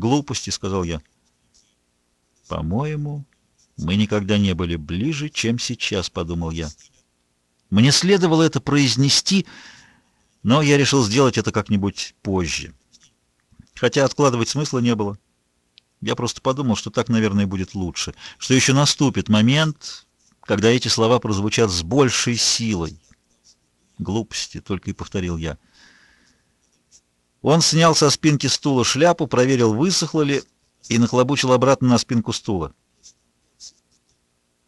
«Глупости», — сказал я. «По-моему, мы никогда не были ближе, чем сейчас», — подумал я. Мне следовало это произнести, но я решил сделать это как-нибудь позже. Хотя откладывать смысла не было. Я просто подумал, что так, наверное, будет лучше, что еще наступит момент, когда эти слова прозвучат с большей силой. Глупости, только и повторил я. Он снял со спинки стула шляпу, проверил, высохла ли, и нахлобучил обратно на спинку стула.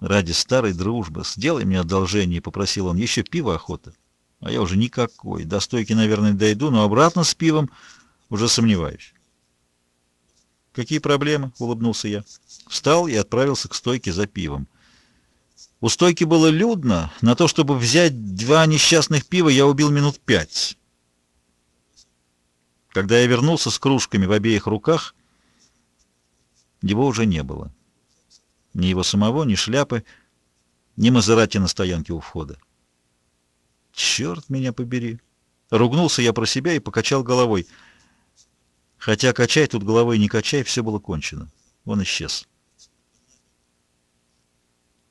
«Ради старой дружбы, сделай мне одолжение», — попросил он. «Еще пиво охота». А я уже никакой. До стойки, наверное, дойду, но обратно с пивом уже сомневаюсь. «Какие проблемы?» — улыбнулся я. Встал и отправился к стойке за пивом. У стойки было людно. На то, чтобы взять два несчастных пива, я убил минут пять. Когда я вернулся с кружками в обеих руках, его уже не было. Ни его самого, ни шляпы, ни Мазерати на стоянке у входа. Черт меня побери! Ругнулся я про себя и покачал головой. Хотя качай тут головой не качай, все было кончено. Он исчез.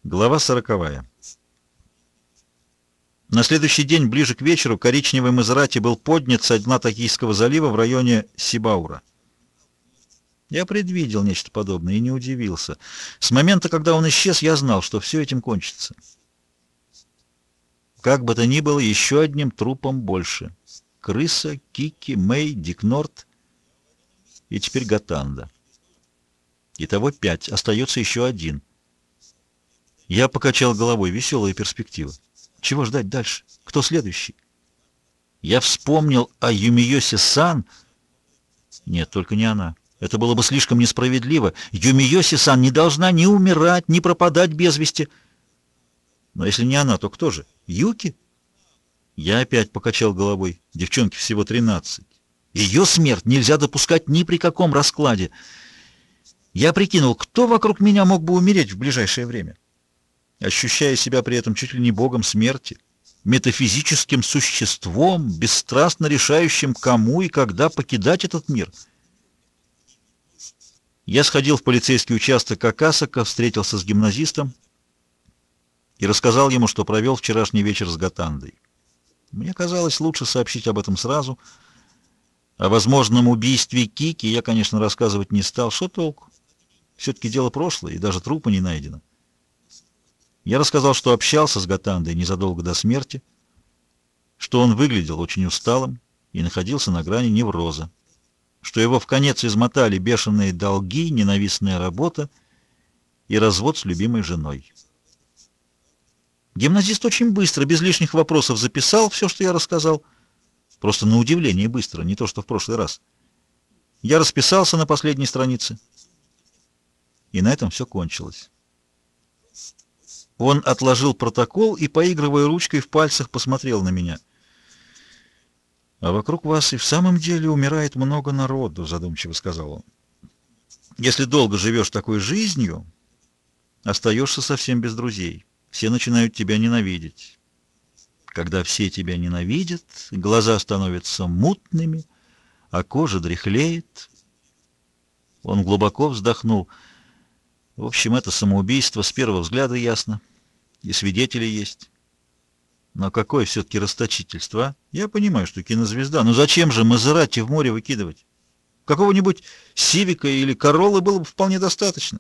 Глава сороковая. На следующий день, ближе к вечеру, коричневый Мазерати был поднят со дна Токийского залива в районе Сибаура. Я предвидел нечто подобное и не удивился. С момента, когда он исчез, я знал, что все этим кончится. Как бы то ни было, еще одним трупом больше. Крыса, Кики, Мэй, Дик Норт и теперь Гатанда. Итого пять. Остается еще один. Я покачал головой. Веселая перспектива. Чего ждать дальше? Кто следующий? Я вспомнил о Юмиосе-сан. Нет, только не она. Это было бы слишком несправедливо. Юмиоси-сан не должна ни умирать, ни пропадать без вести. Но если не она, то кто же? Юки? Я опять покачал головой. Девчонке всего тринадцать. Ее смерть нельзя допускать ни при каком раскладе. Я прикинул, кто вокруг меня мог бы умереть в ближайшее время, ощущая себя при этом чуть ли не богом смерти, метафизическим существом, бесстрастно решающим, кому и когда покидать этот мир — я сходил в полицейский участок Акасака, встретился с гимназистом и рассказал ему, что провел вчерашний вечер с Гатандой. Мне казалось лучше сообщить об этом сразу. О возможном убийстве Кики я, конечно, рассказывать не стал. Что толку? Все-таки дело прошлое, и даже трупа не найдено. Я рассказал, что общался с Гатандой незадолго до смерти, что он выглядел очень усталым и находился на грани невроза что его в конец измотали бешеные долги, ненавистная работа и развод с любимой женой. Гимназист очень быстро, без лишних вопросов записал все, что я рассказал. Просто на удивление быстро, не то что в прошлый раз. Я расписался на последней странице. И на этом все кончилось. Он отложил протокол и, поигрывая ручкой в пальцах, посмотрел на меня — «А вокруг вас и в самом деле умирает много народу», — задумчиво сказал он. «Если долго живешь такой жизнью, остаешься совсем без друзей. Все начинают тебя ненавидеть. Когда все тебя ненавидят, глаза становятся мутными, а кожа дряхлеет». Он глубоко вздохнул. «В общем, это самоубийство с первого взгляда ясно, и свидетели есть». Но какое все-таки расточительство, а? Я понимаю, что кинозвезда, но зачем же Мазерати в море выкидывать? Какого-нибудь Сивика или Короллы было бы вполне достаточно.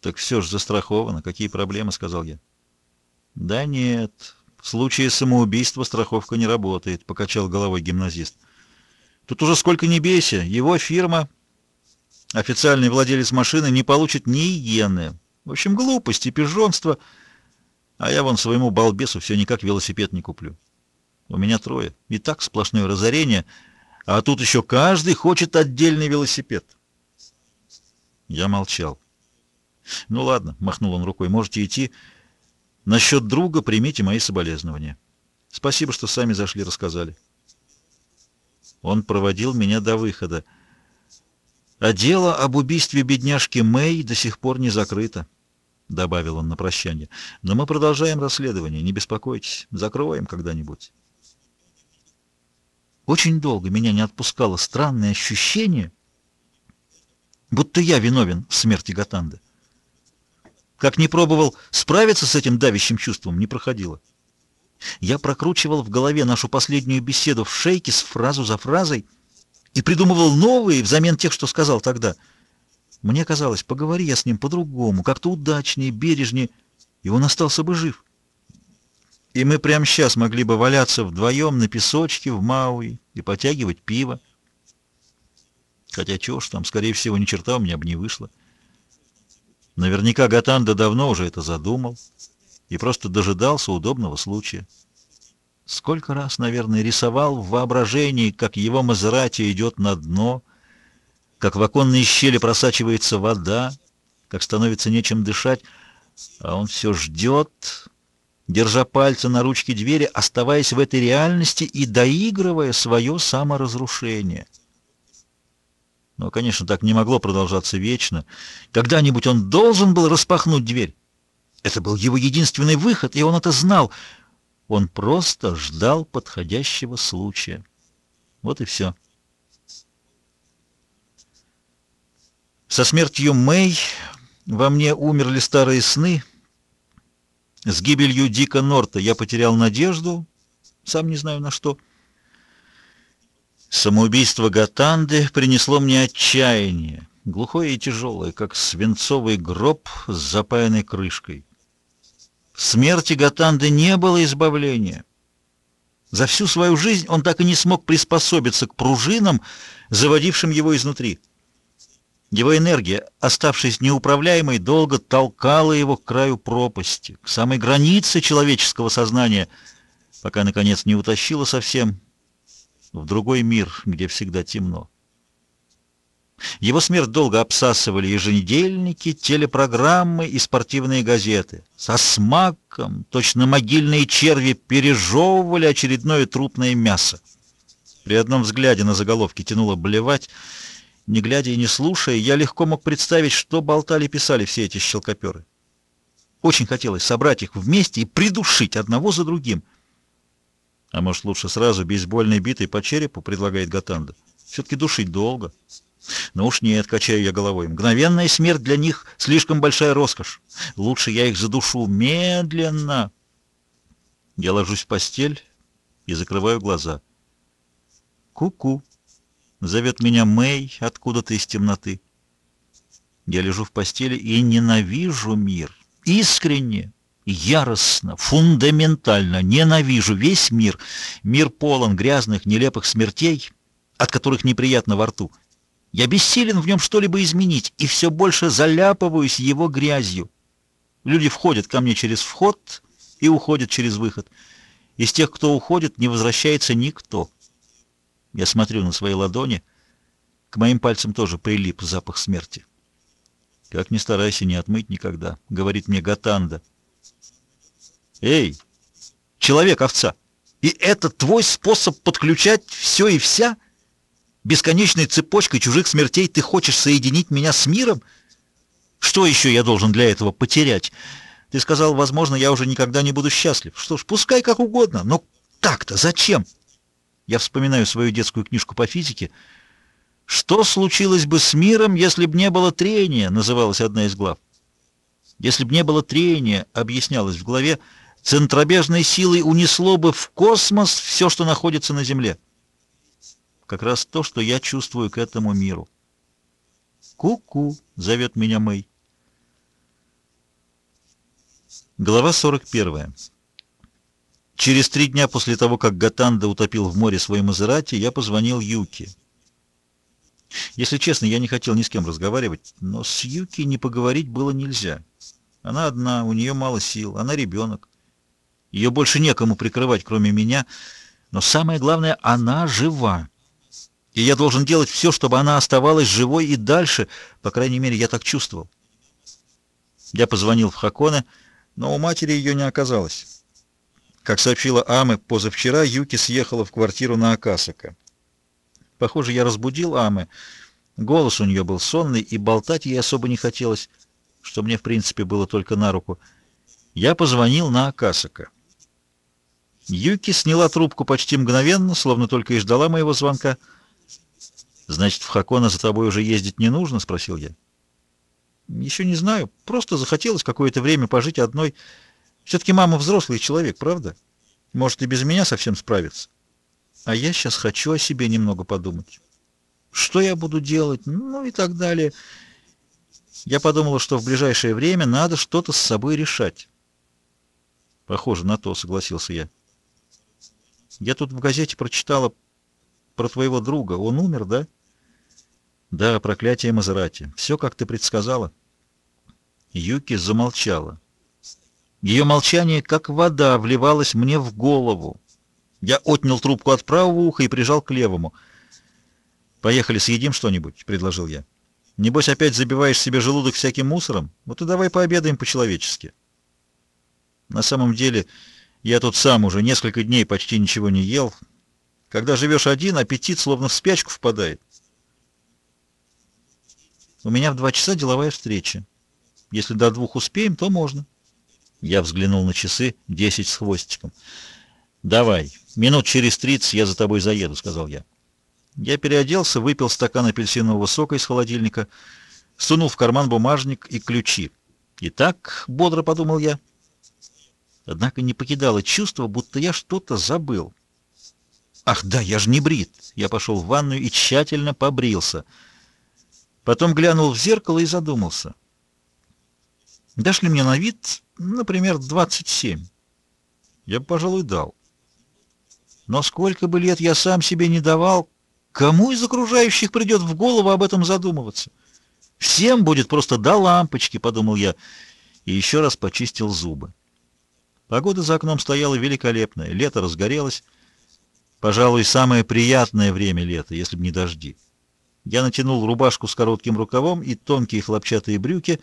Так все же застраховано. Какие проблемы, сказал я. Да нет, в случае самоубийства страховка не работает, покачал головой гимназист. Тут уже сколько ни бейся, его фирма, официальный владелец машины, не получит ни иены. В общем, глупости, пижонство — а я вон своему балбесу все никак велосипед не куплю. У меня трое. И так сплошное разорение. А тут еще каждый хочет отдельный велосипед. Я молчал. «Ну ладно», — махнул он рукой, — «можете идти. Насчет друга примите мои соболезнования. Спасибо, что сами зашли, рассказали». Он проводил меня до выхода. А дело об убийстве бедняжки Мэй до сих пор не закрыто. — добавил он на прощание. «Но мы продолжаем расследование, не беспокойтесь, закроем когда-нибудь». Очень долго меня не отпускало странное ощущение, будто я виновен в смерти Гатанды. Как не пробовал справиться с этим давящим чувством, не проходило. Я прокручивал в голове нашу последнюю беседу в шейке с фразу за фразой и придумывал новые взамен тех, что сказал тогда. Мне казалось, поговори я с ним по-другому, как-то удачнее, бережнее, и он остался бы жив. И мы прямо сейчас могли бы валяться вдвоем на песочке в Мауи и потягивать пиво. Хотя чего ж там, скорее всего, ни черта у меня бы не вышло. Наверняка Гатанда давно уже это задумал и просто дожидался удобного случая. Сколько раз, наверное, рисовал в воображении, как его Мазерати идет на дно, как в оконные щели просачивается вода, как становится нечем дышать, а он все ждет, держа пальцы на ручке двери, оставаясь в этой реальности и доигрывая свое саморазрушение. Но, конечно, так не могло продолжаться вечно. Когда-нибудь он должен был распахнуть дверь. Это был его единственный выход, и он это знал. Он просто ждал подходящего случая. Вот и все. Со смертью Мэй во мне умерли старые сны. С гибелью Дика Норта я потерял надежду, сам не знаю на что. Самоубийство Гатанды принесло мне отчаяние, глухое и тяжелое, как свинцовый гроб с запаянной крышкой. В смерти Гатанды не было избавления. За всю свою жизнь он так и не смог приспособиться к пружинам, заводившим его изнутри. Его энергия, оставшись неуправляемой, долго толкала его к краю пропасти, к самой границе человеческого сознания, пока, наконец, не утащила совсем в другой мир, где всегда темно. Его смерть долго обсасывали еженедельники, телепрограммы и спортивные газеты. Со смаком точно могильные черви пережевывали очередное трупное мясо. При одном взгляде на заголовки тянуло блевать. Не глядя и не слушая, я легко мог представить, что болтали-писали все эти щелкоперы. Очень хотелось собрать их вместе и придушить одного за другим. А может, лучше сразу бейсбольной битой по черепу, предлагает Гатанда. Все-таки душить долго. Но уж нет, качаю я головой. Мгновенная смерть для них слишком большая роскошь. Лучше я их задушу медленно. Я ложусь в постель и закрываю глаза. Ку-ку. Зовет меня Мэй откуда-то из темноты. Я лежу в постели и ненавижу мир. Искренне, яростно, фундаментально ненавижу весь мир. Мир полон грязных, нелепых смертей, от которых неприятно во рту. Я бессилен в нем что-либо изменить и все больше заляпываюсь его грязью. Люди входят ко мне через вход и уходят через выход. Из тех, кто уходит, не возвращается никто. Я смотрю на свои ладони. К моим пальцам тоже прилип запах смерти. «Как ни старайся, не отмыть никогда», — говорит мне Гатанда. «Эй, человек-овца, и это твой способ подключать все и вся?» Бесконечной цепочкой чужих смертей ты хочешь соединить меня с миром? Что еще я должен для этого потерять? Ты сказал, возможно, я уже никогда не буду счастлив. Что ж, пускай как угодно, но так-то зачем? Я вспоминаю свою детскую книжку по физике. «Что случилось бы с миром, если бы не было трения?» называлась одна из глав. Если бы не было трения, объяснялось в главе, центробежной силой унесло бы в космос все, что находится на Земле как раз то, что я чувствую к этому миру. «Ку-ку!» — зовет меня Мэй. Глава 41. Через три дня после того, как Гатанда утопил в море свой Мазерати, я позвонил Юки. Если честно, я не хотел ни с кем разговаривать, но с Юки не поговорить было нельзя. Она одна, у нее мало сил, она ребенок. Ее больше некому прикрывать, кроме меня, но самое главное, она жива и я должен делать все, чтобы она оставалась живой и дальше, по крайней мере, я так чувствовал. Я позвонил в Хаконе, но у матери ее не оказалось. Как сообщила Аме, позавчера Юки съехала в квартиру на Акасака. Похоже, я разбудил Аме. Голос у нее был сонный, и болтать ей особо не хотелось, что мне, в принципе, было только на руку. Я позвонил на Акасака. Юки сняла трубку почти мгновенно, словно только и ждала моего звонка — «Значит, в Хакона за тобой уже ездить не нужно?» — спросил я. «Еще не знаю. Просто захотелось какое-то время пожить одной. Все-таки мама взрослый человек, правда? Может, и без меня совсем справиться. А я сейчас хочу о себе немного подумать. Что я буду делать? Ну и так далее. Я подумала, что в ближайшее время надо что-то с собой решать». «Похоже на то», — согласился я. «Я тут в газете прочитала про твоего друга. Он умер, да?» Да, проклятие Мазерати. Все, как ты предсказала. Юки замолчала. Ее молчание, как вода, вливалось мне в голову. Я отнял трубку от правого уха и прижал к левому. «Поехали, съедим что-нибудь», — предложил я. «Небось, опять забиваешь себе желудок всяким мусором? Вот и давай пообедаем по-человечески». На самом деле, я тут сам уже несколько дней почти ничего не ел. Когда живешь один, аппетит словно в спячку впадает. У меня в два часа деловая встреча. Если до двух успеем, то можно. Я взглянул на часы, десять с хвостиком. «Давай, минут через тридцать я за тобой заеду», — сказал я. Я переоделся, выпил стакан апельсинового сока из холодильника, сунул в карман бумажник и ключи. И так бодро подумал я. Однако не покидало чувство, будто я что-то забыл. Ах да, я же не брит. Я пошел в ванную и тщательно побрился — Потом глянул в зеркало и задумался. Дашь ли мне на вид, например, 27? Я бы, пожалуй, дал. Но сколько бы лет я сам себе не давал, кому из окружающих придет в голову об этом задумываться? Всем будет просто до лампочки, подумал я, и еще раз почистил зубы. Погода за окном стояла великолепная, лето разгорелось. Пожалуй, самое приятное время лета, если бы не дожди. Я натянул рубашку с коротким рукавом и тонкие хлопчатые брюки,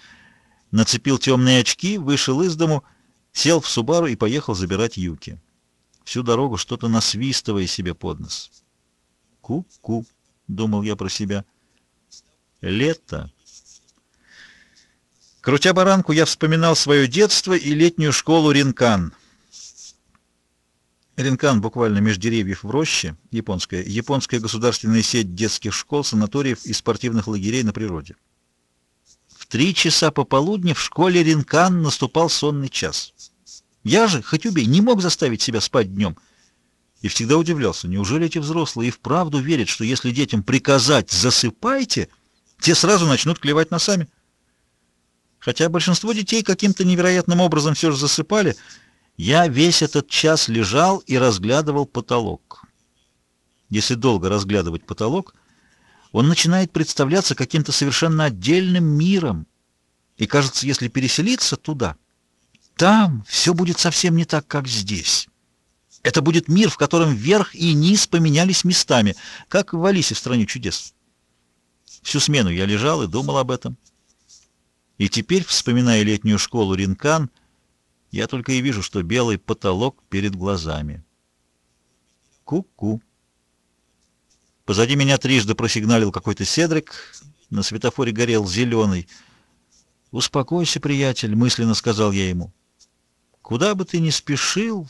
нацепил темные очки, вышел из дому, сел в Субару и поехал забирать Юки. Всю дорогу что-то насвистывая себе под нос. «Ку-ку», — думал я про себя. «Лето». Крутя баранку, я вспоминал свое детство и летнюю школу Ринкан — Ренкан буквально меж деревьев в роще, японская, японская государственная сеть детских школ, санаториев и спортивных лагерей на природе. Три часа пополудни в школе Ренкан наступал сонный час. Я же, хоть убей, не мог заставить себя спать днем. И всегда удивлялся, неужели эти взрослые и вправду верят, что если детям приказать «засыпайте», те сразу начнут клевать носами? Хотя большинство детей каким-то невероятным образом все же засыпали — я весь этот час лежал и разглядывал потолок. Если долго разглядывать потолок, он начинает представляться каким-то совершенно отдельным миром. И кажется, если переселиться туда, там все будет совсем не так, как здесь. Это будет мир, в котором верх и низ поменялись местами, как в Алисе в «Стране чудес». Всю смену я лежал и думал об этом. И теперь, вспоминая летнюю школу Ринкан, я только и вижу, что белый потолок перед глазами. Ку-ку. Позади меня трижды просигналил какой-то седрик, на светофоре горел зеленый. «Успокойся, приятель», — мысленно сказал я ему. «Куда бы ты ни спешил,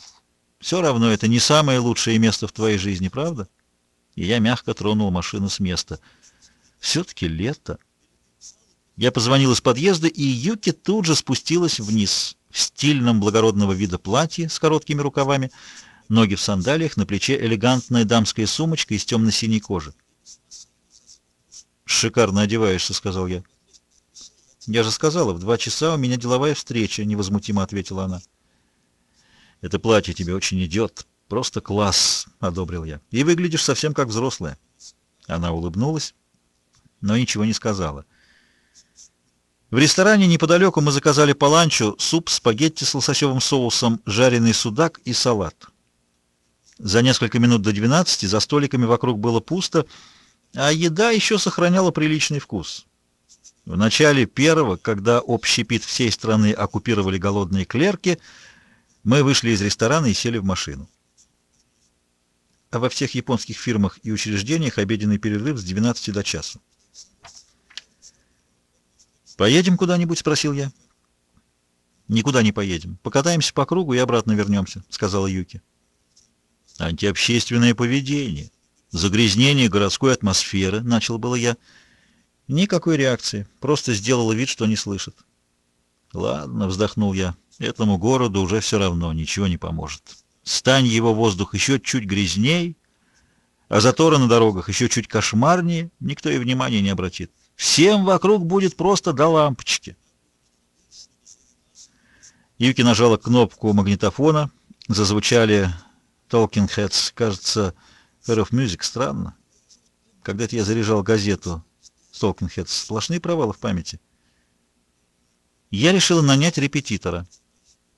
все равно это не самое лучшее место в твоей жизни, правда?» И я мягко тронул машину с места. «Все-таки лето». Я позвонил из подъезда, и Юки тут же спустилась вниз в стильном благородного вида платье с короткими рукавами, ноги в сандалиях, на плече элегантная дамская сумочка из темно-синей кожи. «Шикарно одеваешься», — сказал я. «Я же сказала, в два часа у меня деловая встреча», — невозмутимо ответила она. «Это платье тебе очень идет. Просто класс», — одобрил я. «И выглядишь совсем как взрослая». Она улыбнулась, но ничего не сказала. В ресторане неподалеку мы заказали по ланчу суп, спагетти с лососевым соусом, жареный судак и салат. За несколько минут до 12 за столиками вокруг было пусто, а еда еще сохраняла приличный вкус. В начале первого, когда общепит всей страны оккупировали голодные клерки, мы вышли из ресторана и сели в машину. А во всех японских фирмах и учреждениях обеденный перерыв с 12 до часу. «Поедем куда-нибудь?» — спросил я. «Никуда не поедем. Покатаемся по кругу и обратно вернемся», — сказала Юки. «Антиобщественное поведение. Загрязнение городской атмосферы, начал было я. Никакой реакции, просто сделала вид, что не слышит. Ладно, вздохнул я, этому городу уже все равно ничего не поможет. Стань его воздух еще чуть грязней, а заторы на дорогах еще чуть кошмарнее, никто и внимания не обратит. Всем вокруг будет просто до лампочки. Юки нажала кнопку магнитофона, зазвучали Talking Heads, кажется, of Music, странно. Когда-то я заряжал газету Talking Heads, сплошные провалы в памяти. Я решила нанять репетитора,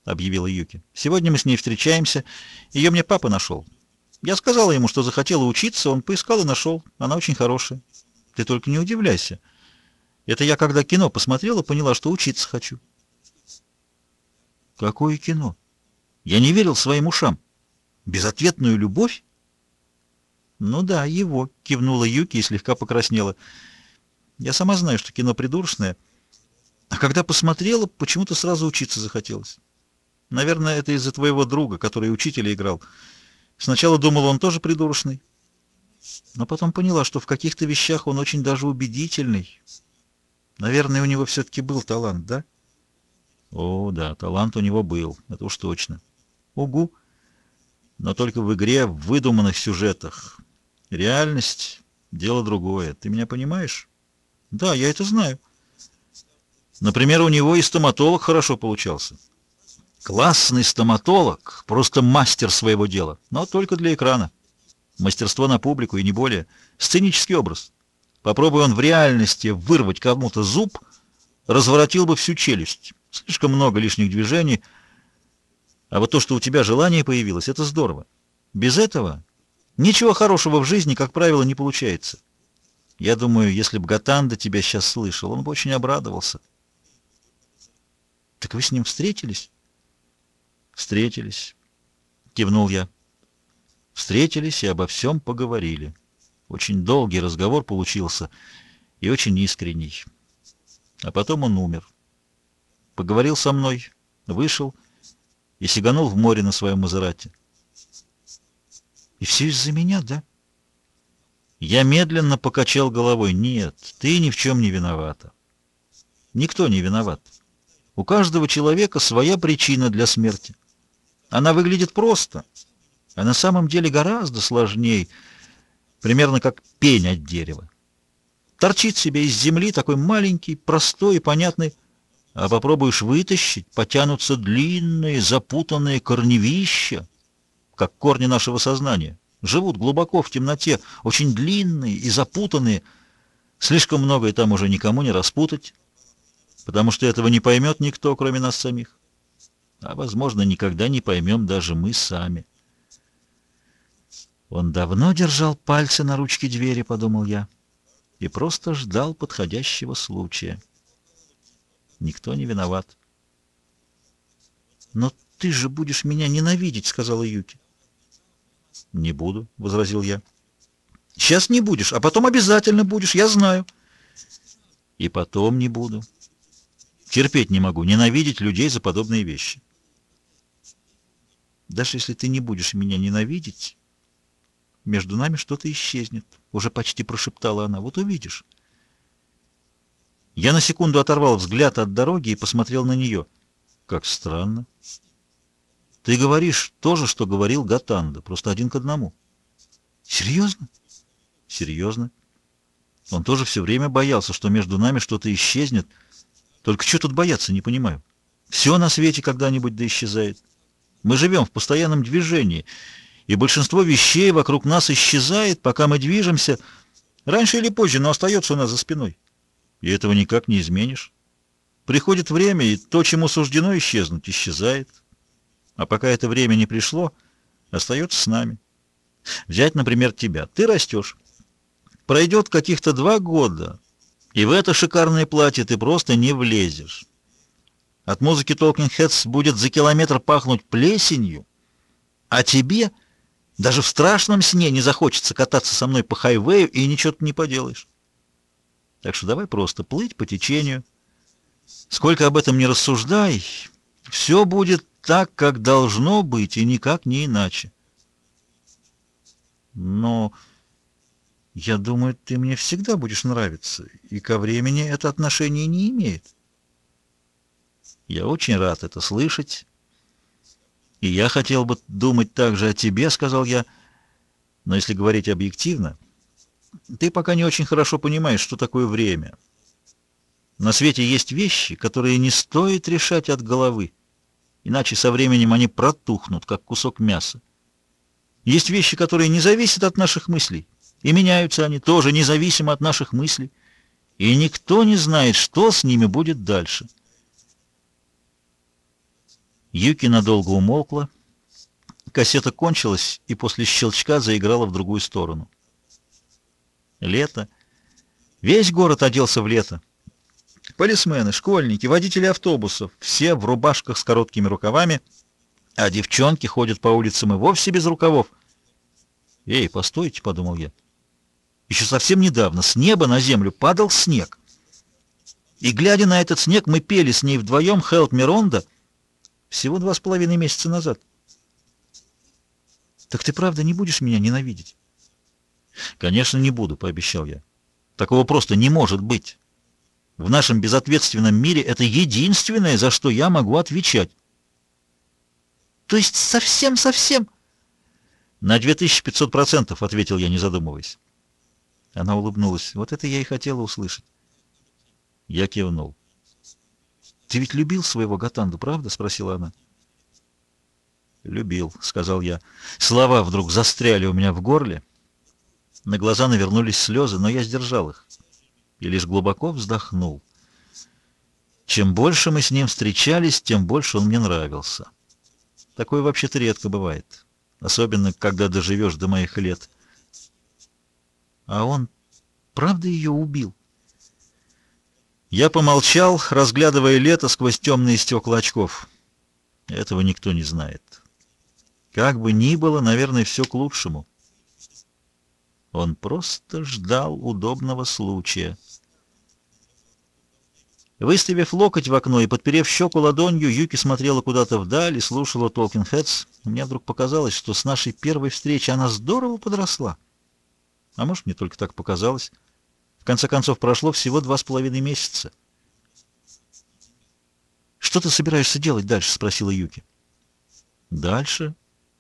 объявила Юки. Сегодня мы с ней встречаемся, ее мне папа нашел. Я сказала ему, что захотела учиться, он поискал и нашел. Она очень хорошая. Ты только не удивляйся. Это я, когда кино посмотрела, поняла, что учиться хочу. Какое кино? Я не верил своим ушам. Безответную любовь? Ну да, его, кивнула Юки и слегка покраснела. Я сама знаю, что кино придурочное, а когда посмотрела, почему-то сразу учиться захотелось. Наверное, это из-за твоего друга, который учителя играл. Сначала думала, он тоже придурочный, но потом поняла, что в каких-то вещах он очень даже убедительный. Наверное, у него все-таки был талант, да? О, да, талант у него был, это уж точно. Угу. Но только в игре, в выдуманных сюжетах. Реальность — дело другое. Ты меня понимаешь? Да, я это знаю. Например, у него и стоматолог хорошо получался. Классный стоматолог, просто мастер своего дела, но только для экрана. Мастерство на публику и не более. Сценический образ. Попробуй он в реальности вырвать кому-то зуб, разворотил бы всю челюсть. Слишком много лишних движений. А вот то, что у тебя желание появилось, это здорово. Без этого ничего хорошего в жизни, как правило, не получается. Я думаю, если бы Гатанда тебя сейчас слышал, он бы очень обрадовался. Так вы с ним встретились? Встретились, кивнул я. Встретились и обо всем поговорили. Очень долгий разговор получился и очень искренний. А потом он умер. Поговорил со мной, вышел и сиганул в море на своем Мазерате. И все из-за меня, да? Я медленно покачал головой. Нет, ты ни в чем не виновата. Никто не виноват. У каждого человека своя причина для смерти. Она выглядит просто, а на самом деле гораздо сложнее, примерно как пень от дерева. Торчит себе из земли такой маленький, простой и понятный, а попробуешь вытащить, потянутся длинные, запутанные корневища, как корни нашего сознания. Живут глубоко в темноте, очень длинные и запутанные. Слишком многое там уже никому не распутать, потому что этого не поймет никто, кроме нас самих. А, возможно, никогда не поймем даже мы сами. Он давно держал пальцы на ручке двери, подумал я, и просто ждал подходящего случая. Никто не виноват. Но ты же будешь меня ненавидеть, сказала Юки. Не буду, возразил я. Сейчас не будешь, а потом обязательно будешь, я знаю. И потом не буду. Терпеть не могу, ненавидеть людей за подобные вещи. Даже если ты не будешь меня ненавидеть, между нами что-то исчезнет, уже почти прошептала она. Вот увидишь. Я на секунду оторвал взгляд от дороги и посмотрел на нее. Как странно. Ты говоришь то же, что говорил Гатанда, просто один к одному. Серьезно? Серьезно. Он тоже все время боялся, что между нами что-то исчезнет. Только что тут бояться, не понимаю. Все на свете когда-нибудь да исчезает. Мы живем в постоянном движении, и большинство вещей вокруг нас исчезает, пока мы движемся, раньше или позже, но остается у нас за спиной. И этого никак не изменишь. Приходит время, и то, чему суждено исчезнуть, исчезает. А пока это время не пришло, остается с нами. Взять, например, тебя. Ты растешь. Пройдет каких-то два года, и в это шикарное платье ты просто не влезешь. От музыки Talking Heads будет за километр пахнуть плесенью, а тебе даже в страшном сне не захочется кататься со мной по хайвею, и ничего ты не поделаешь. Так что давай просто плыть по течению. Сколько об этом не рассуждай, все будет так, как должно быть, и никак не иначе. Но Я думаю, ты мне всегда будешь нравиться, и ко времени это отношение не имеет. Я очень рад это слышать. И я хотел бы думать так же о тебе, сказал я. Но если говорить объективно, ты пока не очень хорошо понимаешь, что такое время. На свете есть вещи, которые не стоит решать от головы, иначе со временем они протухнут, как кусок мяса. Есть вещи, которые не зависят от наших мыслей, и меняются они тоже независимо от наших мыслей, и никто не знает, что с ними будет дальше. Юки надолго умолкла. Кассета кончилась и после щелчка заиграла в другую сторону. Лето. Весь город оделся в лето. Полисмены, школьники, водители автобусов, все в рубашках с короткими рукавами, а девчонки ходят по улицам и вовсе без рукавов. «Эй, постойте», — подумал я. Еще совсем недавно с неба на землю падал снег. И, глядя на этот снег, мы пели с ней вдвоем «Хелп Миронда», всего два с половиной месяца назад. Так ты правда не будешь меня ненавидеть? Конечно, не буду, пообещал я. Такого просто не может быть. В нашем безответственном мире это единственное, за что я могу отвечать. То есть совсем-совсем? На 2500%, ответил я, не задумываясь. Она улыбнулась. Вот это я и хотела услышать. Я кивнул. «Ты ведь любил своего Гатанду, правда?» — спросила она. «Любил», — сказал я. Слова вдруг застряли у меня в горле. На глаза навернулись слезы, но я сдержал их и лишь глубоко вздохнул. Чем больше мы с ним встречались, тем больше он мне нравился. Такое вообще-то редко бывает, особенно когда доживешь до моих лет. А он правда ее убил? Я помолчал, разглядывая лето сквозь темные стекла очков. Этого никто не знает. Как бы ни было, наверное, все к лучшему. Он просто ждал удобного случая. Выставив локоть в окно и подперев щеку ладонью, Юки смотрела куда-то вдаль и слушала Толкин Хэтс. Мне вдруг показалось, что с нашей первой встречи она здорово подросла. А может, мне только так показалось. В конце концов, прошло всего два с половиной месяца. «Что ты собираешься делать дальше?» — спросила Юки. «Дальше?»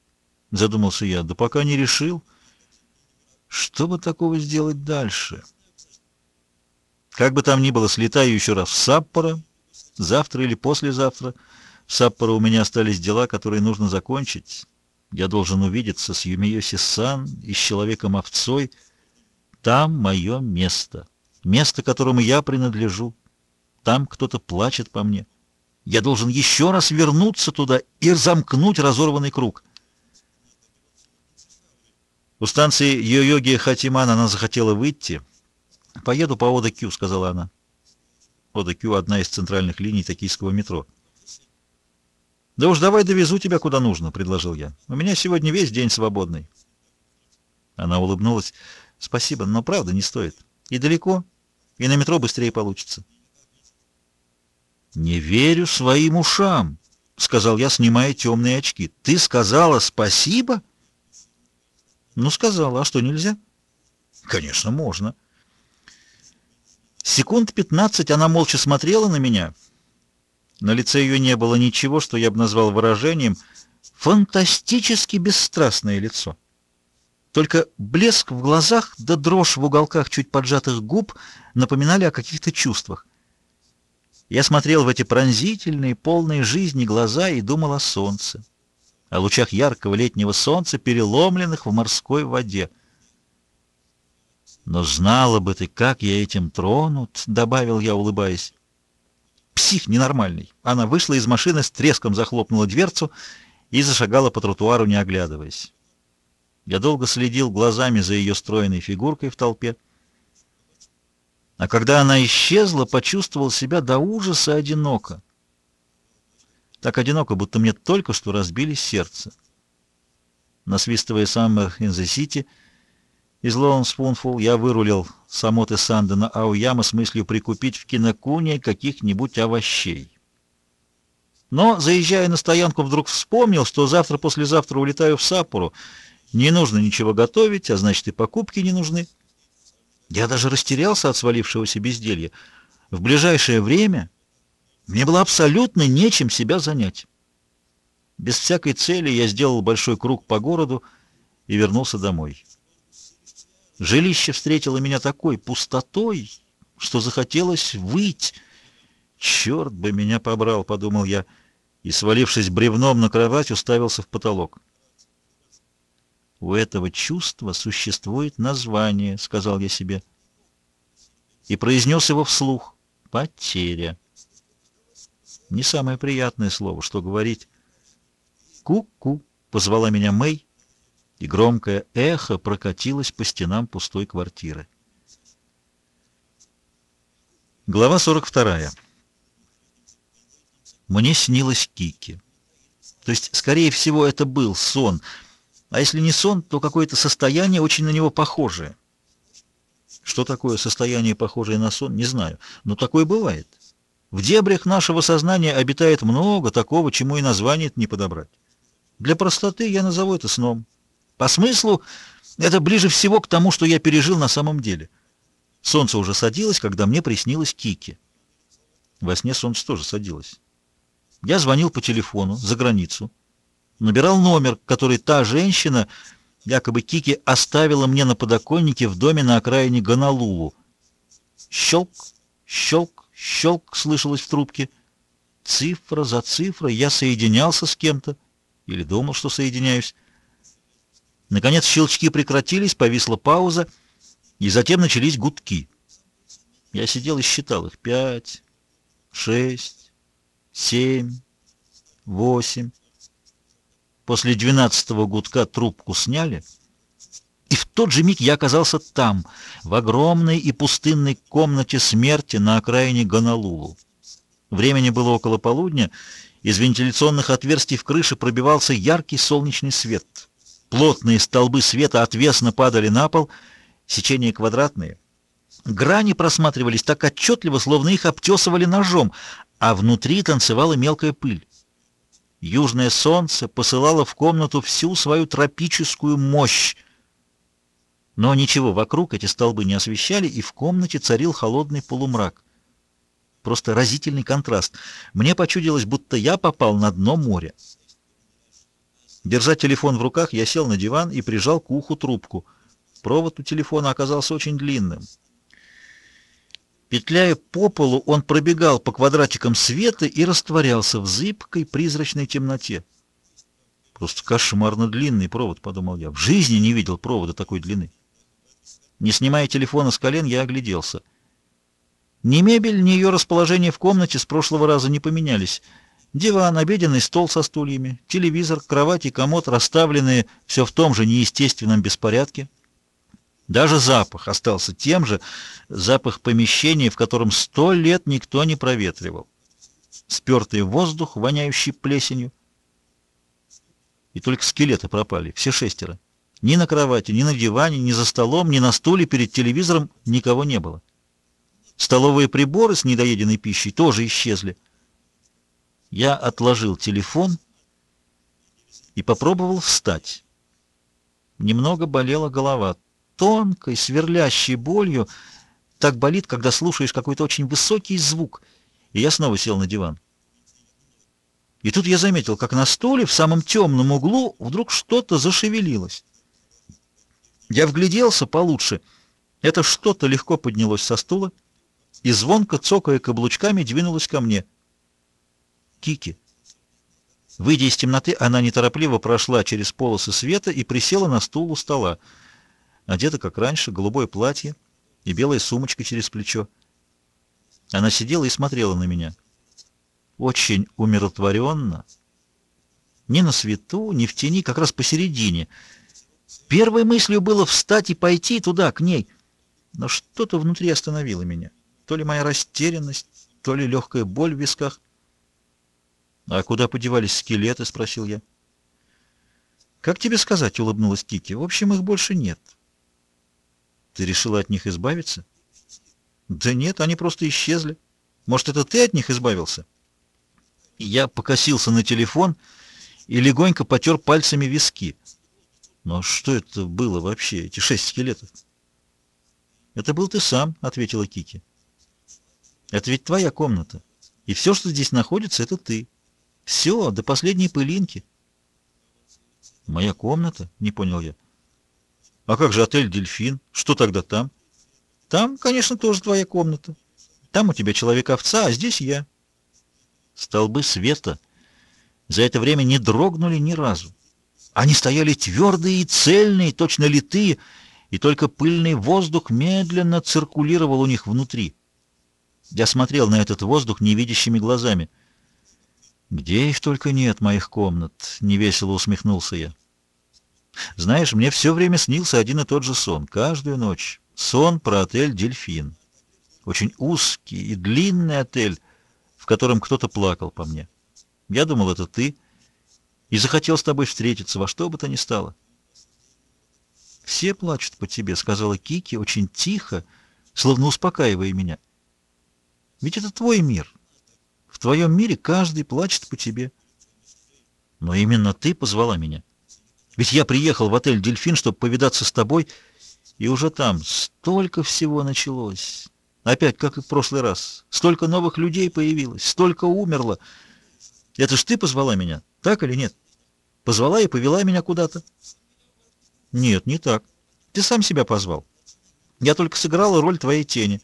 — задумался я. «Да пока не решил. Что бы такого сделать дальше?» Как бы там ни было, слетаю еще раз в Саппоро, завтра или послезавтра. В Саппоро у меня остались дела, которые нужно закончить. Я должен увидеться с Юмиоси-сан и с Человеком-овцой — там мое место, место, которому я принадлежу. Там кто-то плачет по мне. Я должен еще раз вернуться туда и замкнуть разорванный круг. У станции Йо-Йоги Хатиман она захотела выйти. «Поеду по Ода-Кю», — сказала она. Ода-Кю — одна из центральных линий токийского метро. «Да уж давай довезу тебя куда нужно», — предложил я. «У меня сегодня весь день свободный». Она улыбнулась. Спасибо, но правда не стоит. И далеко, и на метро быстрее получится. Не верю своим ушам, сказал я, снимая темные очки. Ты сказала спасибо? Ну, сказала, а что, нельзя? Конечно, можно. Секунд пятнадцать она молча смотрела на меня. На лице ее не было ничего, что я бы назвал выражением «фантастически бесстрастное лицо». Только блеск в глазах да дрожь в уголках чуть поджатых губ напоминали о каких-то чувствах. Я смотрел в эти пронзительные, полные жизни глаза и думал о солнце, о лучах яркого летнего солнца, переломленных в морской воде. «Но знала бы ты, как я этим тронут», — добавил я, улыбаясь. «Псих ненормальный». Она вышла из машины, с треском захлопнула дверцу и зашагала по тротуару, не оглядываясь. Я долго следил глазами за ее стройной фигуркой в толпе. А когда она исчезла, почувствовал себя до ужаса одиноко. Так одиноко, будто мне только что разбили сердце. Насвистывая «Summer in the City» из Lone Spoonful, я вырулил самоты Санды на Ауяма с мыслью прикупить в кинокуне каких-нибудь овощей. Но, заезжая на стоянку, вдруг вспомнил, что завтра-послезавтра улетаю в Саппору, не нужно ничего готовить, а значит и покупки не нужны. Я даже растерялся от свалившегося безделья. В ближайшее время мне было абсолютно нечем себя занять. Без всякой цели я сделал большой круг по городу и вернулся домой. Жилище встретило меня такой пустотой, что захотелось выть. «Черт бы меня побрал!» — подумал я, и, свалившись бревном на кровать, уставился в потолок. «У этого чувства существует название», — сказал я себе, и произнес его вслух. «Потеря». Не самое приятное слово, что говорить. «Ку-ку!» — позвала меня Мэй, и громкое эхо прокатилось по стенам пустой квартиры. Глава 42. Мне снилась Кики. То есть, скорее всего, это был сон. А если не сон, то какое-то состояние очень на него похожее. Что такое состояние, похожее на сон, не знаю. Но такое бывает. В дебрях нашего сознания обитает много такого, чему и название не подобрать. Для простоты я назову это сном. По смыслу это ближе всего к тому, что я пережил на самом деле. Солнце уже садилось, когда мне приснилось Кики. Во сне солнце тоже садилось. Я звонил по телефону за границу, набирал номер, который та женщина, якобы Кики, оставила мне на подоконнике в доме на окраине Гонолулу. Щелк, щелк, щелк слышалось в трубке. Цифра за цифрой я соединялся с кем-то или думал, что соединяюсь. Наконец щелчки прекратились, повисла пауза, и затем начались гудки. Я сидел и считал их. Пять, шесть, семь, восемь. После двенадцатого гудка трубку сняли, тот же миг я оказался там, в огромной и пустынной комнате смерти на окраине Гонолулу. Времени было около полудня, из вентиляционных отверстий в крыше пробивался яркий солнечный свет — Плотные столбы света отвесно падали на пол, сечения квадратные. Грани просматривались так отчетливо, словно их обтесывали ножом, а внутри танцевала мелкая пыль. Южное солнце посылало в комнату всю свою тропическую мощь. Но ничего вокруг эти столбы не освещали, и в комнате царил холодный полумрак. Просто разительный контраст. Мне почудилось, будто я попал на дно моря. Держа телефон в руках, я сел на диван и прижал к уху трубку. Провод у телефона оказался очень длинным. Петляя по полу, он пробегал по квадратикам света и растворялся в зыбкой призрачной темноте. Просто кошмарно длинный провод, подумал я. В жизни не видел провода такой длины. Не снимая телефона с колен, я огляделся. Ни мебель, ни ее расположение в комнате с прошлого раза не поменялись. Диван, обеденный стол со стульями, телевизор, кровать и комод, расставленные все в том же неестественном беспорядке. Даже запах остался тем же, запах помещения, в котором сто лет никто не проветривал. Спертый воздух, воняющий плесенью. И только скелеты пропали, все шестеро. Ни на кровати, ни на диване, ни за столом, ни на стуле перед телевизором никого не было. Столовые приборы с недоеденной пищей тоже исчезли. Я отложил телефон и попробовал встать. Немного болела голова. Тонкой, сверлящей болью. Так болит, когда слушаешь какой-то очень высокий звук. И я снова сел на диван. И тут я заметил, как на стуле в самом темном углу вдруг что-то зашевелилось. Я вгляделся получше. Это что-то легко поднялось со стула и звонко, цокая каблучками, двинулось ко мне — Кики. Выйдя из темноты, она неторопливо прошла через полосы света и присела на стул у стола. Одета, как раньше, голубое платье и белая сумочка через плечо. Она сидела и смотрела на меня. Очень умиротворенно. Ни на свету, ни в тени, как раз посередине. Первой мыслью было встать и пойти туда, к ней. Но что-то внутри остановило меня. То ли моя растерянность, то ли легкая боль в висках. «А куда подевались скелеты?» — спросил я. «Как тебе сказать?» — улыбнулась Кики. «В общем, их больше нет». «Ты решила от них избавиться?» «Да нет, они просто исчезли. Может, это ты от них избавился?» Я покосился на телефон и легонько потер пальцами виски. Но что это было вообще, эти шесть скелетов? «Это был ты сам», — ответила Кики. «Это ведь твоя комната, и все, что здесь находится, это ты. Все, до последней пылинки». «Моя комната?» — не понял я. «А как же отель «Дельфин»? Что тогда там?» «Там, конечно, тоже твоя комната. Там у тебя человек-овца, а здесь я». Столбы света за это время не дрогнули ни разу. Они стояли твердые и цельные, точно литые, и только пыльный воздух медленно циркулировал у них внутри. Я смотрел на этот воздух невидящими глазами. «Где их только нет, моих комнат?» — невесело усмехнулся я. «Знаешь, мне все время снился один и тот же сон, каждую ночь. Сон про отель «Дельфин». Очень узкий и длинный отель, в котором кто-то плакал по мне. Я думал, это ты, и захотел с тобой встретиться во что бы то ни стало». «Все плачут по тебе», — сказала Кики очень тихо, словно успокаивая меня. «Ведь это твой мир. В твоем мире каждый плачет по тебе. Но именно ты позвала меня. Ведь я приехал в отель «Дельфин», чтобы повидаться с тобой, и уже там столько всего началось. Опять, как и в прошлый раз. Столько новых людей появилось, столько умерло. Это ж ты позвала меня, так или нет? Позвала и повела меня куда-то». Нет, не так. Ты сам себя позвал. Я только сыграла роль твоей тени.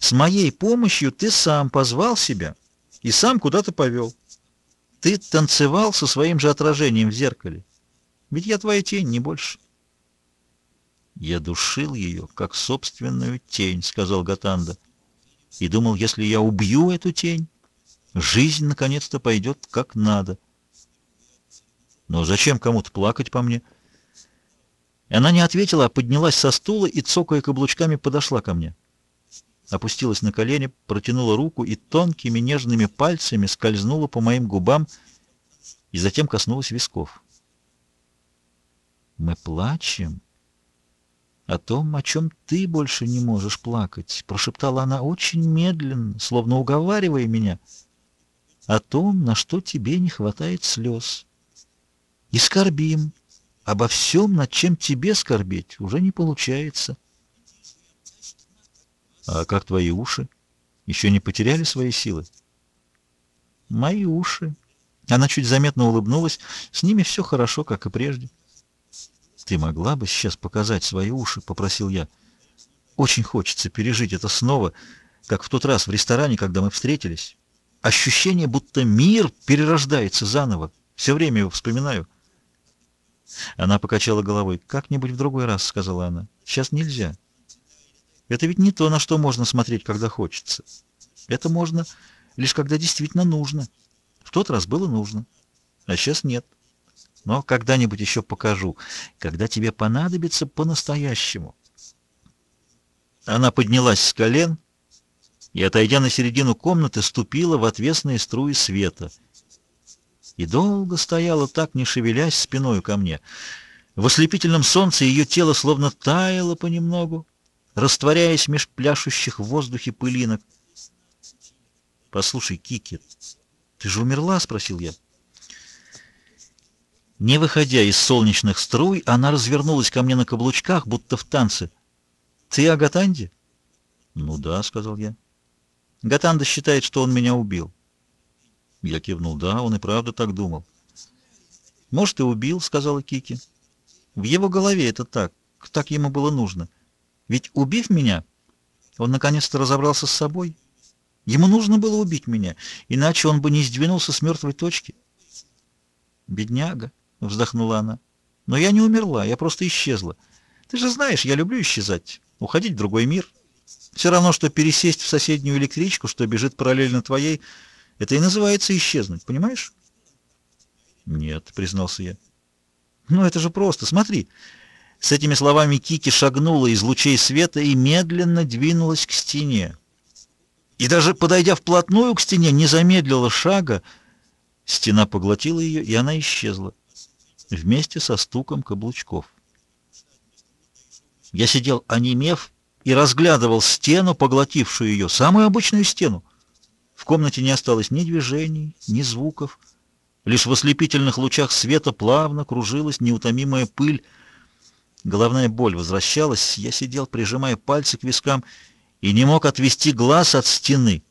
С моей помощью ты сам позвал себя и сам куда-то повел. Ты танцевал со своим же отражением в зеркале. Ведь я твоя тень, не больше. Я душил ее, как собственную тень, сказал Гатанда. И думал, если я убью эту тень, жизнь наконец-то пойдет как надо. Но зачем кому-то плакать по мне? — она не ответила, а поднялась со стула и, цокая каблучками, подошла ко мне. Опустилась на колени, протянула руку и тонкими нежными пальцами скользнула по моим губам и затем коснулась висков. «Мы плачем о том, о чем ты больше не можешь плакать», — прошептала она очень медленно, словно уговаривая меня, — «о том, на что тебе не хватает слез. И скорбим» обо всем, над чем тебе скорбеть, уже не получается. А как твои уши? Еще не потеряли свои силы? Мои уши. Она чуть заметно улыбнулась. С ними все хорошо, как и прежде. Ты могла бы сейчас показать свои уши, попросил я. Очень хочется пережить это снова, как в тот раз в ресторане, когда мы встретились. Ощущение, будто мир перерождается заново. Все время его вспоминаю. Она покачала головой. «Как-нибудь в другой раз», — сказала она. «Сейчас нельзя. Это ведь не то, на что можно смотреть, когда хочется. Это можно лишь когда действительно нужно. В тот раз было нужно, а сейчас нет. Но когда-нибудь еще покажу, когда тебе понадобится по-настоящему». Она поднялась с колен и, отойдя на середину комнаты, ступила в отвесные струи света — и долго стояла так, не шевелясь спиной ко мне. В ослепительном солнце ее тело словно таяло понемногу, растворяясь меж пляшущих в воздухе пылинок. «Послушай, Кики, ты же умерла?» — спросил я. Не выходя из солнечных струй, она развернулась ко мне на каблучках, будто в танце. «Ты о Гатанде?» «Ну да», — сказал я. «Гатанда считает, что он меня убил». Я кивнул. Да, он и правда так думал. «Может, и убил», — сказала Кики. «В его голове это так. Так ему было нужно. Ведь, убив меня, он наконец-то разобрался с собой. Ему нужно было убить меня, иначе он бы не сдвинулся с мертвой точки». «Бедняга», — вздохнула она. «Но я не умерла, я просто исчезла. Ты же знаешь, я люблю исчезать, уходить в другой мир. Все равно, что пересесть в соседнюю электричку, что бежит параллельно твоей, — это и называется исчезнуть, понимаешь? Нет, признался я. Ну, это же просто, смотри. С этими словами Кики шагнула из лучей света и медленно двинулась к стене. И даже подойдя вплотную к стене, не замедлила шага. Стена поглотила ее, и она исчезла. Вместе со стуком каблучков. Я сидел, онемев, и разглядывал стену, поглотившую ее, самую обычную стену. Комнате не осталось ни движений, ни звуков. Лишь в ослепительных лучах света плавно кружилась неутомимая пыль. Головная боль возвращалась, я сидел, прижимая пальцы к вискам, и не мог отвести глаз от стены.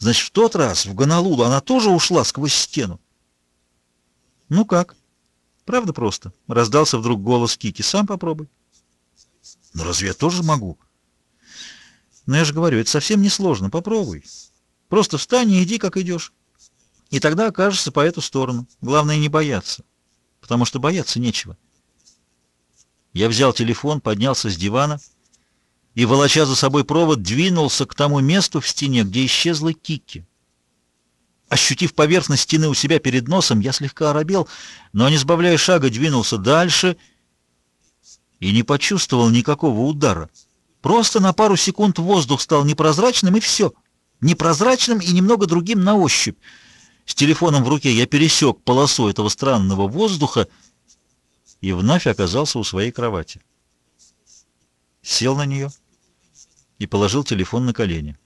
Значит, в тот раз в Гонолулу она тоже ушла сквозь стену. «Ну как?» «Правда просто?» — раздался вдруг голос Кики. «Сам попробуй». «Ну разве я тоже могу?» «Но я же говорю, это совсем не сложно. Попробуй. Просто встань и иди, как идешь. И тогда окажешься по эту сторону. Главное, не бояться, потому что бояться нечего». Я взял телефон, поднялся с дивана и, волоча за собой провод, двинулся к тому месту в стене, где исчезла Кики. Ощутив поверхность стены у себя перед носом, я слегка оробел, но, не сбавляя шага, двинулся дальше и не почувствовал никакого удара. Просто на пару секунд воздух стал непрозрачным, и все. Непрозрачным и немного другим на ощупь. С телефоном в руке я пересек полосу этого странного воздуха и вновь оказался у своей кровати. Сел на нее и положил телефон на колени.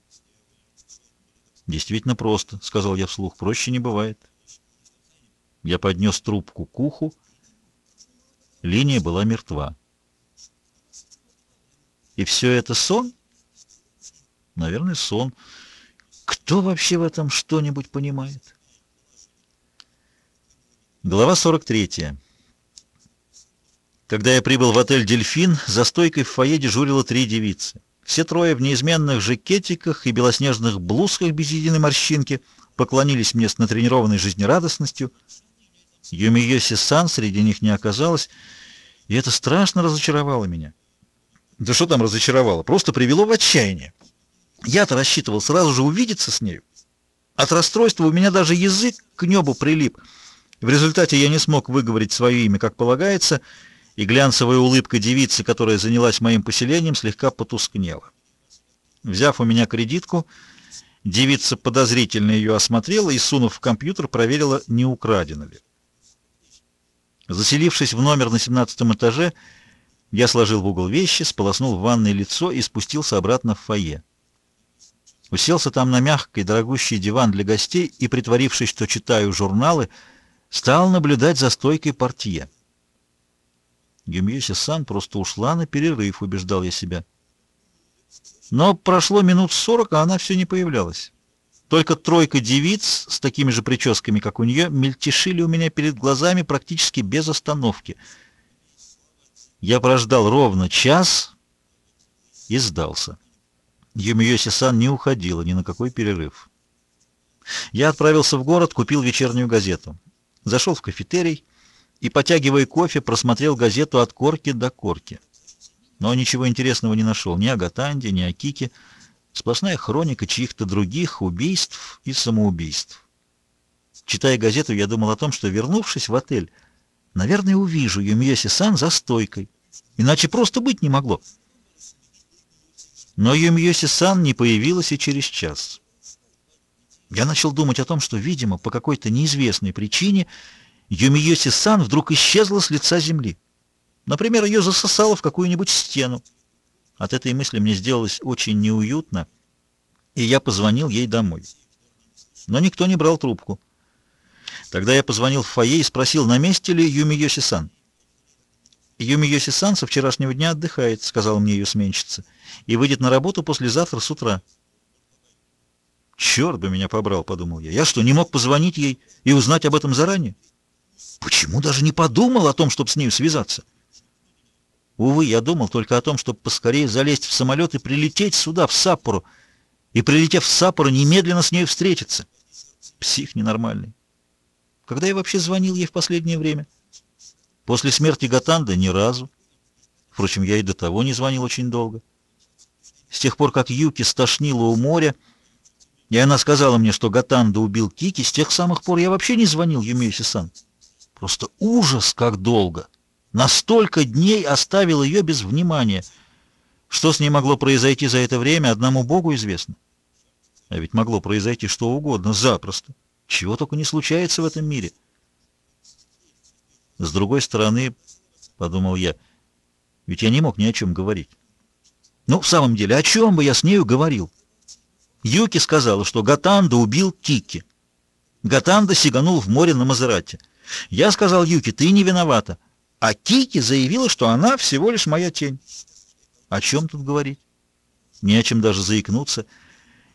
«Действительно просто», — сказал я вслух, — «проще не бывает». Я поднес трубку к уху. Линия была мертва. И все это сон? Наверное, сон. Кто вообще в этом что-нибудь понимает? Глава 43. Когда я прибыл в отель «Дельфин», за стойкой в фойе дежурило три девицы. Все трое в неизменных жакетиках и белоснежных блузках без единой морщинки поклонились мне с натренированной жизнерадостностью. Юмиоси Сан среди них не оказалось, и это страшно разочаровало меня. Да что там разочаровало? Просто привело в отчаяние. Я-то рассчитывал сразу же увидеться с нею. От расстройства у меня даже язык к небу прилип. В результате я не смог выговорить свое имя, как полагается, и глянцевая улыбка девицы, которая занялась моим поселением, слегка потускнела. Взяв у меня кредитку, девица подозрительно ее осмотрела и, сунув в компьютер, проверила, не украдено ли. Заселившись в номер на 17 этаже, я сложил в угол вещи, сполоснул в ванной лицо и спустился обратно в фойе. Уселся там на мягкий, дорогущий диван для гостей и, притворившись, что читаю журналы, стал наблюдать за стойкой портье. Гюмьюси-сан просто ушла на перерыв, убеждал я себя. Но прошло минут сорок, а она все не появлялась. Только тройка девиц с такими же прическами, как у нее, мельтешили у меня перед глазами практически без остановки. Я прождал ровно час и сдался. Юмиоси-сан не уходила ни на какой перерыв. Я отправился в город, купил вечернюю газету. Зашел в кафетерий, и, потягивая кофе, просмотрел газету от корки до корки. Но ничего интересного не нашел ни о Гатанде, ни о Кике. Сплошная хроника чьих-то других убийств и самоубийств. Читая газету, я думал о том, что, вернувшись в отель, наверное, увижу Юмьёси-сан за стойкой. Иначе просто быть не могло. Но Юмьёси-сан не появилась и через час. Я начал думать о том, что, видимо, по какой-то неизвестной причине Юмиоси-сан вдруг исчезла с лица земли. Например, ее засосало в какую-нибудь стену. От этой мысли мне сделалось очень неуютно, и я позвонил ей домой. Но никто не брал трубку. Тогда я позвонил в фойе и спросил, на месте ли Юмиоси-сан. «Юмиоси-сан со вчерашнего дня отдыхает», — сказала мне ее сменщица, «и выйдет на работу послезавтра с утра». «Черт бы меня побрал», — подумал я. «Я что, не мог позвонить ей и узнать об этом заранее?» Почему даже не подумал о том, чтобы с ней связаться? Увы, я думал только о том, чтобы поскорее залезть в самолет и прилететь сюда, в Саппору, и, прилетев в Саппору, немедленно с ней встретиться. Псих ненормальный. Когда я вообще звонил ей в последнее время? После смерти Гатанда ни разу. Впрочем, я и до того не звонил очень долго. С тех пор, как Юки стошнила у моря, и она сказала мне, что Гатанда убил Кики, с тех самых пор я вообще не звонил Юмиоси-сан. Просто ужас, как долго. На столько дней оставил ее без внимания. Что с ней могло произойти за это время, одному Богу известно. А ведь могло произойти что угодно, запросто. Чего только не случается в этом мире. С другой стороны, — подумал я, — ведь я не мог ни о чем говорить. Ну, в самом деле, о чем бы я с нею говорил? Юки сказала, что Гатанда убил Кики. Гатанда сиганул в море на Мазерате. Я сказал Юки, ты не виновата. А Кики заявила, что она всего лишь моя тень. О чем тут говорить? Не о чем даже заикнуться.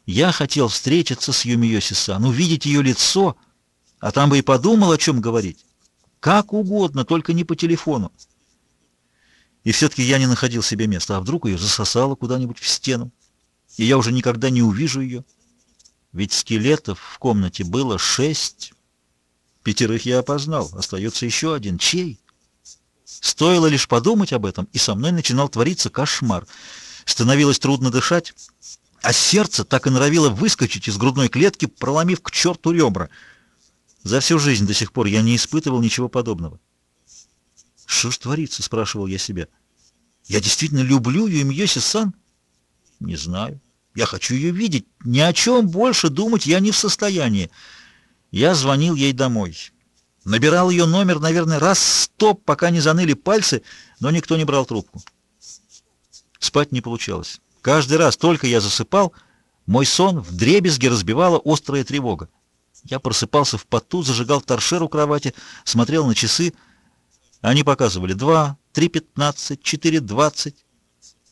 Я хотел встретиться с Юмиоси-сан, увидеть ее лицо, а там бы и подумал, о чем говорить. Как угодно, только не по телефону. И все-таки я не находил себе места. А вдруг ее засосало куда-нибудь в стену, и я уже никогда не увижу ее? Ведь скелетов в комнате было шесть. Пятерых я опознал, остается еще один. Чей? Стоило лишь подумать об этом, и со мной начинал твориться кошмар. Становилось трудно дышать, а сердце так и норовило выскочить из грудной клетки, проломив к черту ребра. За всю жизнь до сих пор я не испытывал ничего подобного. «Что ж творится?» — спрашивал я себя. «Я действительно люблю Юмьёси-сан?» «Не знаю. Я хочу ее видеть. Ни о чем больше думать я не в состоянии». Я звонил ей домой. Набирал ее номер, наверное, раз сто, пока не заныли пальцы, но никто не брал трубку. Спать не получалось. Каждый раз, только я засыпал, мой сон вдребезги разбивала острая тревога. Я просыпался в поту, зажигал торшер у кровати, смотрел на часы — они показывали 2, 3.15, 4.20.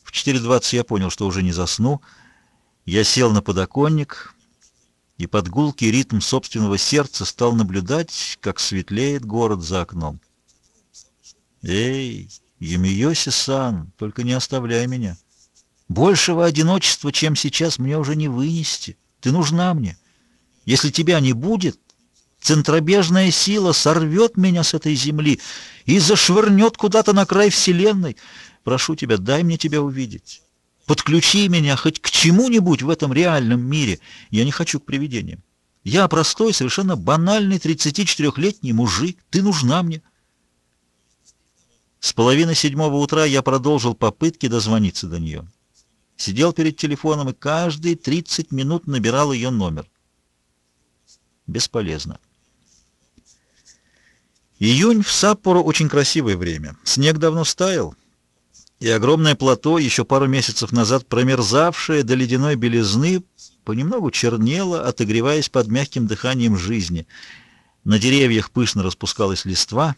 В 4.20 я понял, что уже не засну. Я сел на подоконник и под гулкий ритм собственного сердца стал наблюдать, как светлеет город за окном. «Эй, Юмиоси-сан, только не оставляй меня. Большего одиночества, чем сейчас, мне уже не вынести. Ты нужна мне. Если тебя не будет, Центробежная сила сорвет меня с этой земли и зашвырнет куда-то на край Вселенной. Прошу тебя, дай мне тебя увидеть. Подключи меня хоть к чему-нибудь в этом реальном мире. Я не хочу к привидениям. Я простой, совершенно банальный 34-летний мужик. Ты нужна мне. С половины седьмого утра я продолжил попытки дозвониться до нее. Сидел перед телефоном и каждые 30 минут набирал ее номер. Бесполезно. Июнь в Саппоро очень красивое время. Снег давно стаял, и огромное плато, еще пару месяцев назад промерзавшее до ледяной белизны, понемногу чернело, отогреваясь под мягким дыханием жизни. На деревьях пышно распускалась листва,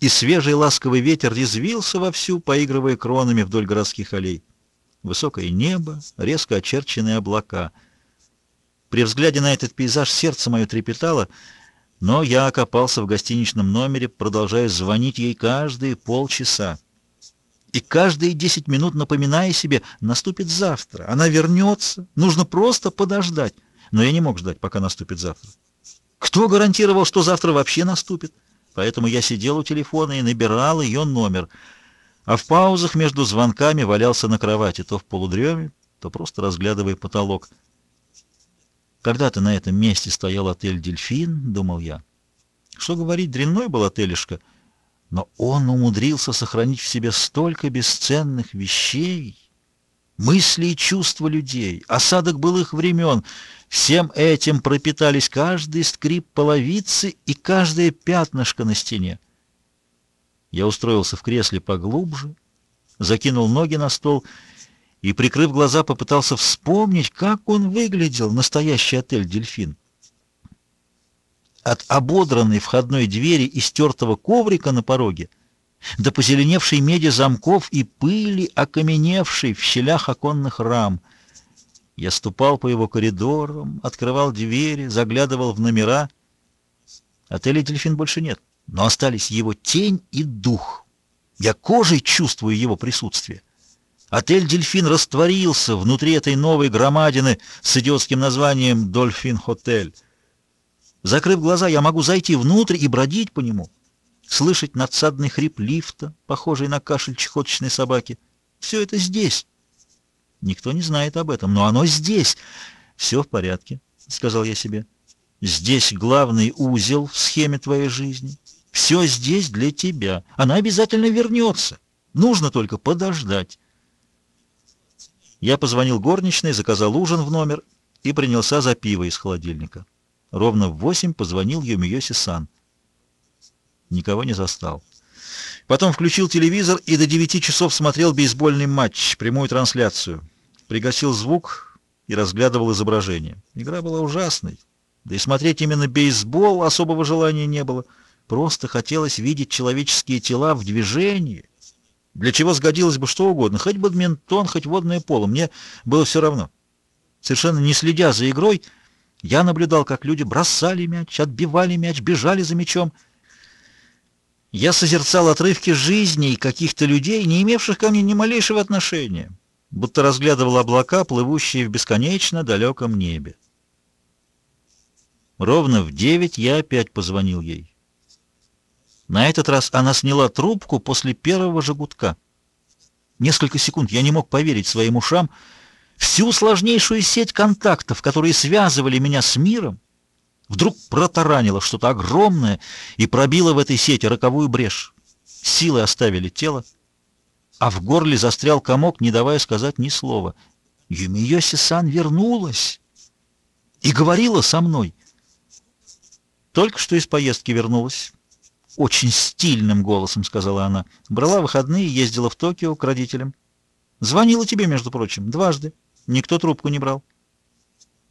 и свежий ласковый ветер резвился вовсю, поигрывая кронами вдоль городских аллей. Высокое небо, резко очерченные облака. При взгляде на этот пейзаж сердце мое трепетало — но я окопался в гостиничном номере, продолжая звонить ей каждые полчаса. И каждые десять минут напоминая себе, наступит завтра, она вернется, нужно просто подождать. Но я не мог ждать, пока наступит завтра. Кто гарантировал, что завтра вообще наступит? Поэтому я сидел у телефона и набирал ее номер, а в паузах между звонками валялся на кровати, то в полудреме, то просто разглядывая потолок. Когда-то на этом месте стоял отель «Дельфин», думал я. Что говорить, дрянной был отелишко, но он умудрился сохранить в себе столько бесценных вещей, мысли и чувства людей, осадок былых времен. Всем этим пропитались каждый скрип половицы и каждое пятнышко на стене. Я устроился в кресле поглубже, закинул ноги на стол и, прикрыв глаза, попытался вспомнить, как он выглядел, настоящий отель «Дельфин». От ободранной входной двери и стертого коврика на пороге до позеленевшей меди замков и пыли, окаменевшей в щелях оконных рам. Я ступал по его коридорам, открывал двери, заглядывал в номера. Отеля «Дельфин» больше нет, но остались его тень и дух. Я кожей чувствую его присутствие. Отель «Дельфин» растворился внутри этой новой громадины с идиотским названием «Дольфин-Хотель». Закрыв глаза, я могу зайти внутрь и бродить по нему, слышать надсадный хрип лифта, похожий на кашель чехоточной собаки. Все это здесь. Никто не знает об этом, но оно здесь. Все в порядке, — сказал я себе. Здесь главный узел в схеме твоей жизни. Все здесь для тебя. Она обязательно вернется. Нужно только подождать. Я позвонил горничной, заказал ужин в номер и принялся за пиво из холодильника. Ровно в восемь позвонил Юмиоси-сан. Никого не застал. Потом включил телевизор и до девяти часов смотрел бейсбольный матч, прямую трансляцию. Пригасил звук и разглядывал изображение. Игра была ужасной. Да и смотреть именно бейсбол особого желания не было. Просто хотелось видеть человеческие тела в движении, для чего сгодилось бы что угодно, хоть бадминтон, хоть водное поло, мне было все равно. Совершенно не следя за игрой, я наблюдал, как люди бросали мяч, отбивали мяч, бежали за мячом. Я созерцал отрывки жизней каких-то людей, не имевших ко мне ни малейшего отношения, будто разглядывал облака, плывущие в бесконечно далеком небе. Ровно в девять я опять позвонил ей. На этот раз она сняла трубку после первого же гудка. Несколько секунд я не мог поверить своим ушам, всю сложнейшую сеть контактов, которые связывали меня с миром, вдруг протаранило что-то огромное и пробило в этой сети роковую брешь. Силы оставили тело, а в горле застрял комок, не давая сказать ни слова. Юмиоси-сан вернулась и говорила со мной. Только что из поездки вернулась. Очень стильным голосом сказала она. Брала выходные, ездила в Токио к родителям. Звонила тебе, между прочим, дважды. Никто трубку не брал.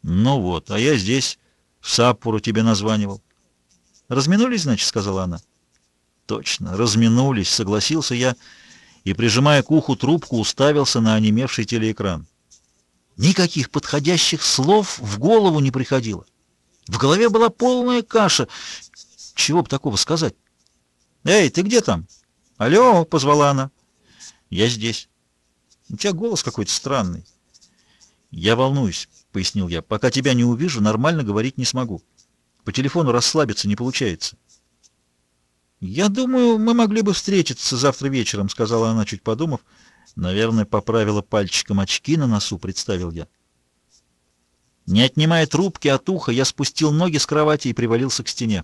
Ну вот, а я здесь, в Саппору тебе названивал. Разминулись, значит, сказала она. Точно, разминулись, согласился я и, прижимая к уху трубку, уставился на онемевший телеэкран. Никаких подходящих слов в голову не приходило. В голове была полная каша. Чего бы такого сказать? «Эй, ты где там?» «Алло!» — позвала она. «Я здесь. У тебя голос какой-то странный». «Я волнуюсь», — пояснил я. «Пока тебя не увижу, нормально говорить не смогу. По телефону расслабиться не получается». «Я думаю, мы могли бы встретиться завтра вечером», — сказала она, чуть подумав. «Наверное, поправила пальчиком очки на носу», — представил я. Не отнимая трубки от уха, я спустил ноги с кровати и привалился к стене.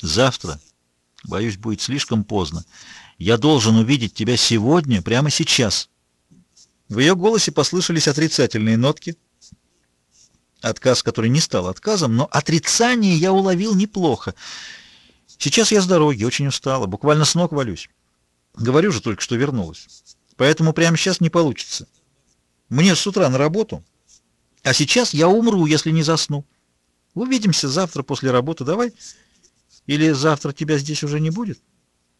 «Завтра, боюсь, будет слишком поздно. Я должен увидеть тебя сегодня, прямо сейчас». В ее голосе послышались отрицательные нотки. Отказ, который не стал отказом, но отрицание я уловил неплохо. Сейчас я с дороги, очень устала, буквально с ног валюсь. Говорю же только, что вернулась. Поэтому прямо сейчас не получится. Мне с утра на работу, а сейчас я умру, если не засну. Увидимся завтра после работы, давай. Или завтра тебя здесь уже не будет?»